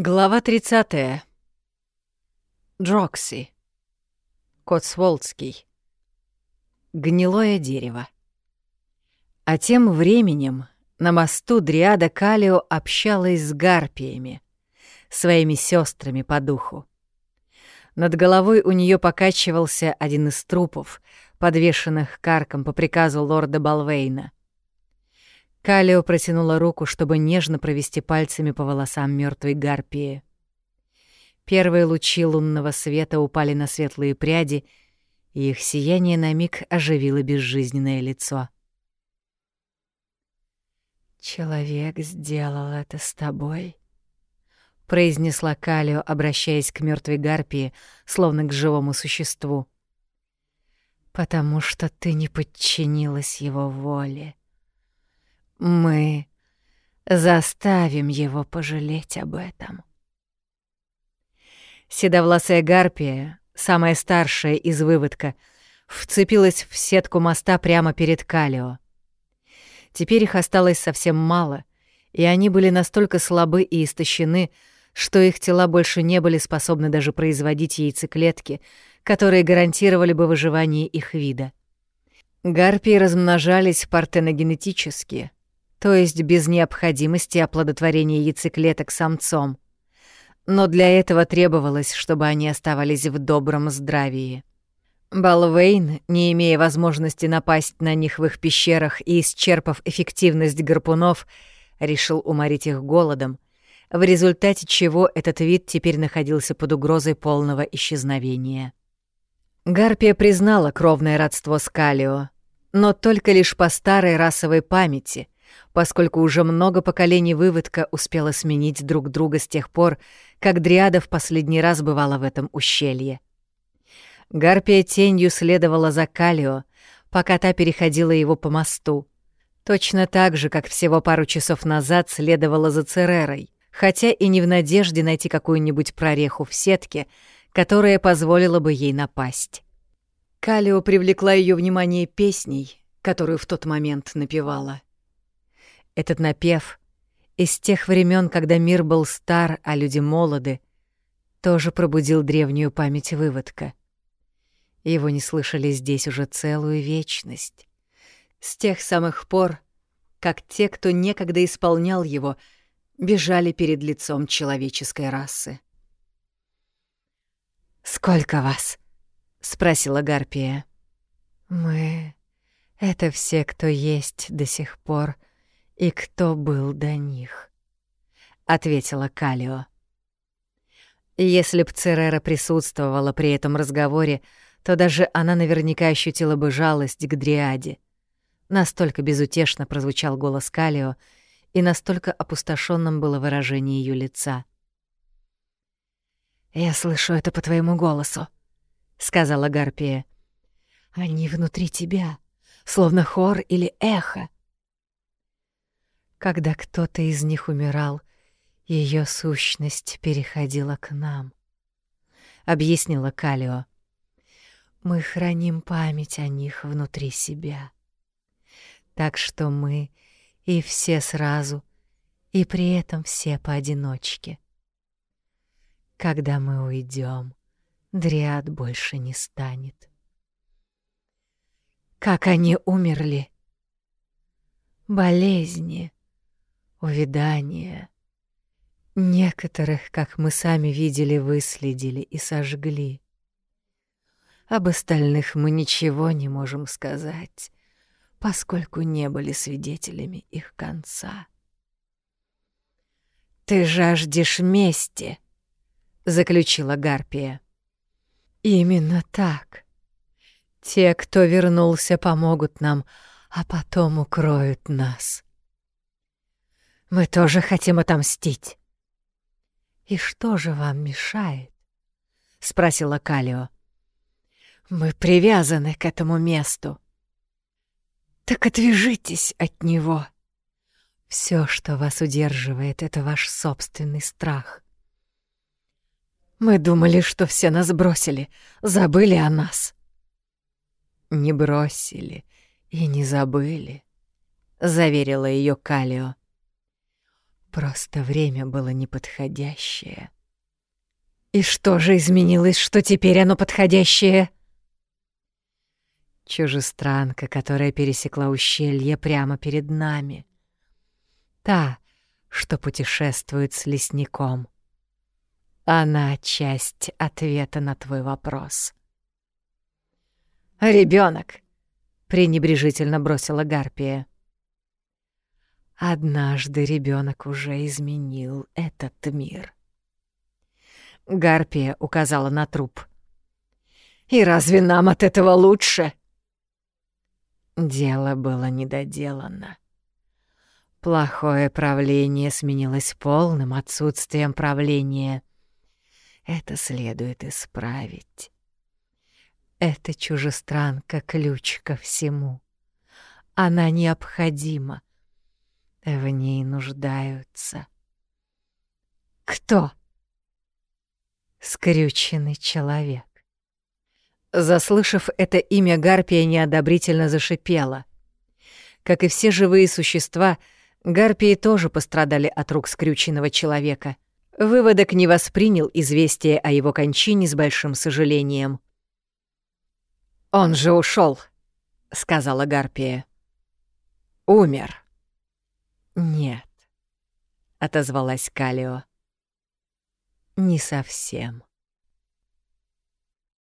Глава 30. Джокси. Котсволдский. Гнилое дерево. А тем временем на мосту Дриада Калио общалась с гарпиями, своими сестрами по духу. Над головой у нее покачивался один из трупов, подвешенных карком по приказу лорда Балвейна. Калио протянула руку, чтобы нежно провести пальцами по волосам мертвой гарпии. Первые лучи лунного света упали на светлые пряди, и их сияние на миг оживило безжизненное лицо. «Человек сделал это с тобой», — произнесла Калио, обращаясь к мертвой гарпии, словно к живому существу. «Потому что ты не подчинилась его воле. Мы заставим его пожалеть об этом. Седовласая гарпия, самая старшая из выводка, вцепилась в сетку моста прямо перед Калио. Теперь их осталось совсем мало, и они были настолько слабы и истощены, что их тела больше не были способны даже производить яйцеклетки, которые гарантировали бы выживание их вида. Гарпии размножались партеногенетически — то есть без необходимости оплодотворения яйцеклеток самцом. Но для этого требовалось, чтобы они оставались в добром здравии. Балвейн, не имея возможности напасть на них в их пещерах и исчерпав эффективность гарпунов, решил уморить их голодом, в результате чего этот вид теперь находился под угрозой полного исчезновения. Гарпия признала кровное родство с Калио, но только лишь по старой расовой памяти — поскольку уже много поколений выводка успела сменить друг друга с тех пор, как Дриада в последний раз бывала в этом ущелье. Гарпия тенью следовала за Калио, пока та переходила его по мосту. Точно так же, как всего пару часов назад следовала за Церерой, хотя и не в надежде найти какую-нибудь прореху в сетке, которая позволила бы ей напасть. Калио привлекла ее внимание песней, которую в тот момент напевала. Этот напев из тех времен, когда мир был стар, а люди молоды, тоже пробудил древнюю память выводка. Его не слышали здесь уже целую вечность. С тех самых пор, как те, кто некогда исполнял его, бежали перед лицом человеческой расы. «Сколько вас?» — спросила Гарпия. «Мы — это все, кто есть до сих пор», «И кто был до них?» — ответила Калио. Если б Церера присутствовала при этом разговоре, то даже она наверняка ощутила бы жалость к Дриаде. Настолько безутешно прозвучал голос Калио, и настолько опустошенным было выражение ее лица. «Я слышу это по твоему голосу», — сказала Гарпия. «Они внутри тебя, словно хор или эхо. Когда кто-то из них умирал, ее сущность переходила к нам. Объяснила Калио. Мы храним память о них внутри себя. Так что мы и все сразу, и при этом все поодиночке. Когда мы уйдем, дриад больше не станет. Как они умерли? Болезни увядание. Некоторых, как мы сами видели, выследили и сожгли. Об остальных мы ничего не можем сказать, поскольку не были свидетелями их конца. «Ты жаждешь мести», — заключила Гарпия. «Именно так. Те, кто вернулся, помогут нам, а потом укроют нас». Мы тоже хотим отомстить. И что же вам мешает? спросила Калио. Мы привязаны к этому месту. Так отвяжитесь от него. Все, что вас удерживает, это ваш собственный страх. Мы думали, что все нас бросили, забыли о нас. Не бросили и не забыли, заверила ее Калио. Просто время было неподходящее. И что же изменилось, что теперь оно подходящее? Чужестранка, которая пересекла ущелье прямо перед нами. Та, что путешествует с лесником. Она часть ответа на твой вопрос. Ребенок, пренебрежительно бросила Гарпия. Однажды ребенок уже изменил этот мир. Гарпия указала на труп. И разве нам от этого лучше? Дело было недоделано. Плохое правление сменилось полным отсутствием правления. Это следует исправить. Эта чужестранка — ключ ко всему. Она необходима. В ней нуждаются. Кто? Скрюченный человек. Заслышав это имя, Гарпия неодобрительно зашипела. Как и все живые существа, Гарпии тоже пострадали от рук скрюченного человека — Выводок не воспринял известие о его кончине с большим сожалением. «Он же ушел, сказала Гарпия. «Умер». «Нет», — отозвалась Калио. «Не совсем».